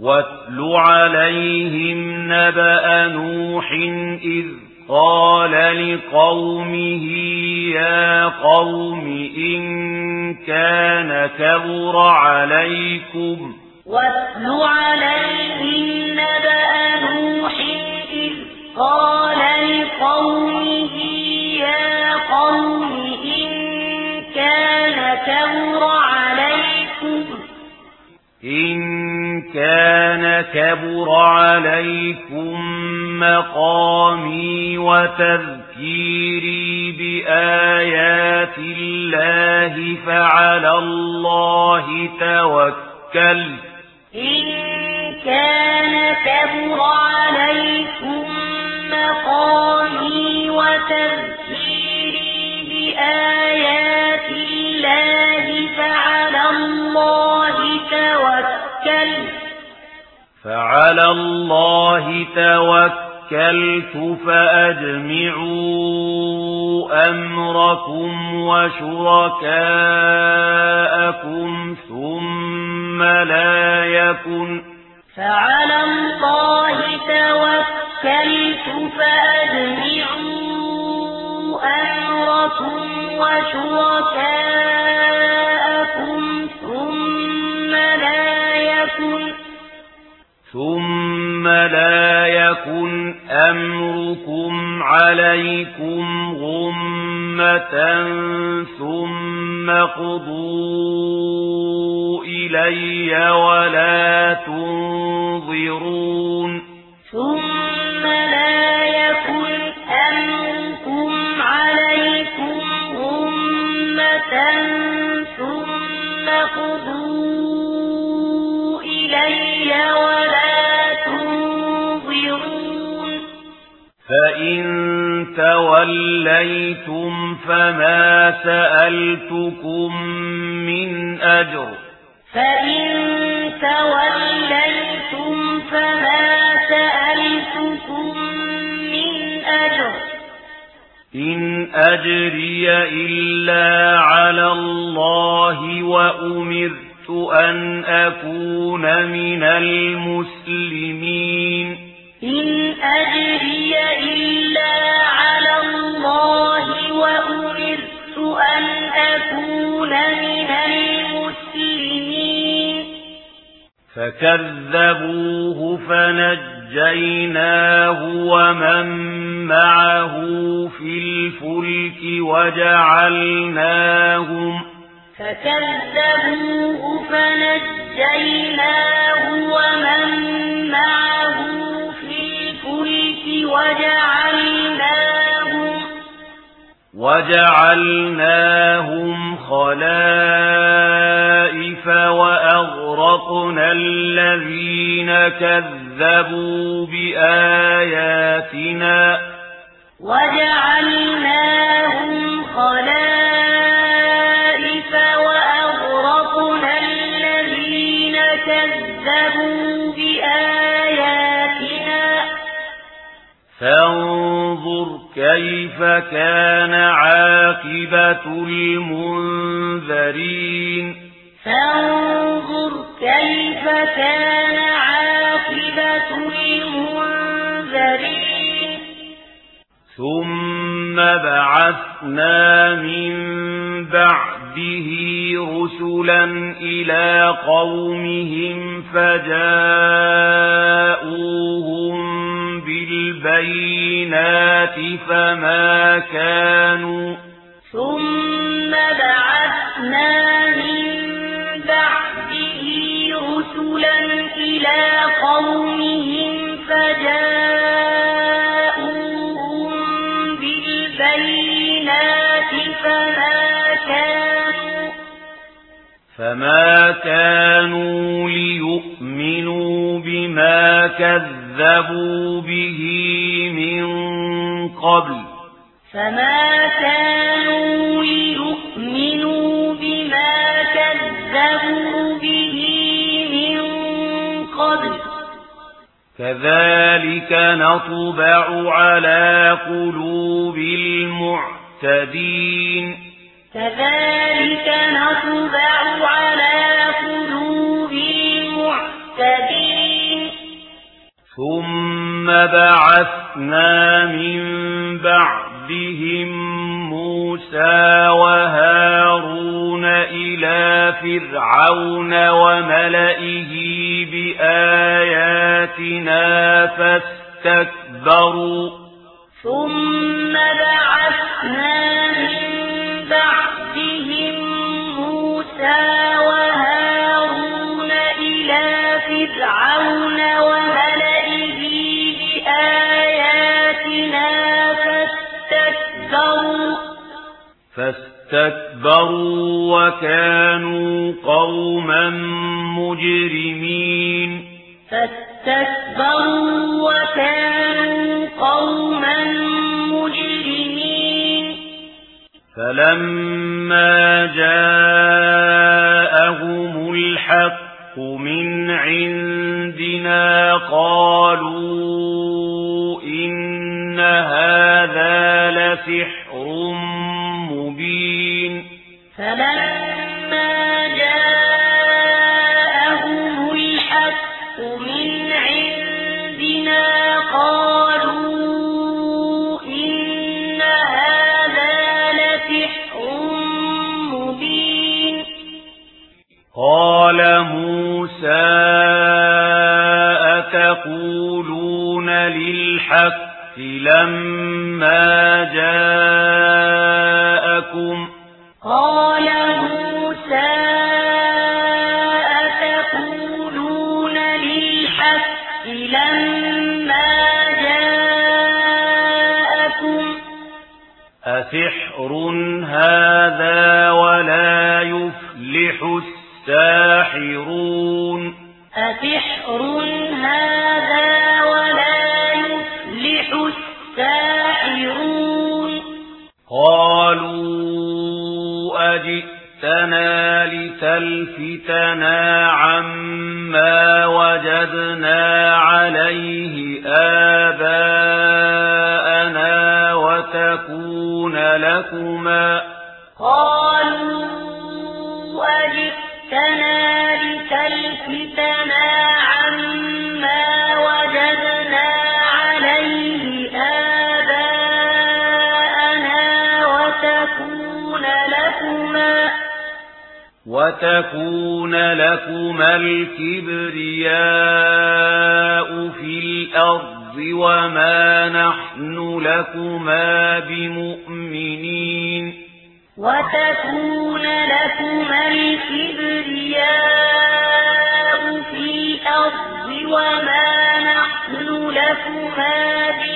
واتل عليهم نبأ نوح إذ قال لقومه يا قوم إن كان كبر عليكم واتل عليهم كان كبر عليكم مقامي وتذكيري بآيات الله فعلى الله توكل. إن كان كبر عليكم مقامي وتذكيري بآيات فعلى الله توكلت فأجمعوا أمركم وشركاءكم ثم لا يكن فعلى الله توكلت فأجمعوا أمركم وشركاءكم ثم لا يكن أمركم عليكم غمة ثم قضوا إلي ولا تنظرون توليتم فما سألتكم من أجر فإن توليتم فما سألتكم من أجر إن أجري إلا على الله وأمرت أن أكون من المسلمين فكذبوه فنجيناه ومن معه في الفلك وجعلناهم فكذبوه فنجيناه ومن معه في الفلك وجعلناهم وجعلناهم الخلائف وأغرقنا الذين كذبوا بآياتنا وجعلناهم خلائف وأغرقنا الذين كذبوا بآياتنا فانظروا انظر كيف كان عاقبة المنذرين. فانظر كيف كان عاقبة المنذرين. ثم بعثنا من بعده رسلا إلى قومهم فجاءوا بالبينات فما كانوا ثم بعثنا من بعده رسلا إلى قومهم فجاءوهم بالبينات فما كانوا فما كانوا ليؤمنوا بما كذبوا به قبل. فما كانوا يؤمنوا بما كذبوا به من قبل. كذلك نطبع على قلوب المعتدين. كذلك نطبع على قلوب المعتدين. ثم بعثنا من بعدهم موسى وهارون إلى فرعون وملئه بآياتنا فاستكبروا ثم فاستكبروا وكانوا قوما مجرمين. فاستكبروا وكانوا قوما مجرمين. فلما جاءهم الحق من عندنا قالوا إن هذا لسحر ما جاءكم قال موسى أتقولون للحق لما جاءكم أسحر هذا ولا يفلح الساحرون أسحر جئتنا لتلفتنا عما وجدنا عليه آباءنا وتكون لكما قال وَتَكُونَ لَكُمَا الْكِبْرِيَاءُ فِي الْأَرْضِ وَمَا نَحْنُ لَكُمَا بِمُؤْمِنِينَ وَتَكُونَ لَكُمَا الْكِبْرِيَاءُ فِي الْأَرْضِ وَمَا نَحْنُ لَكُمَا بِمُؤْمِنِينَ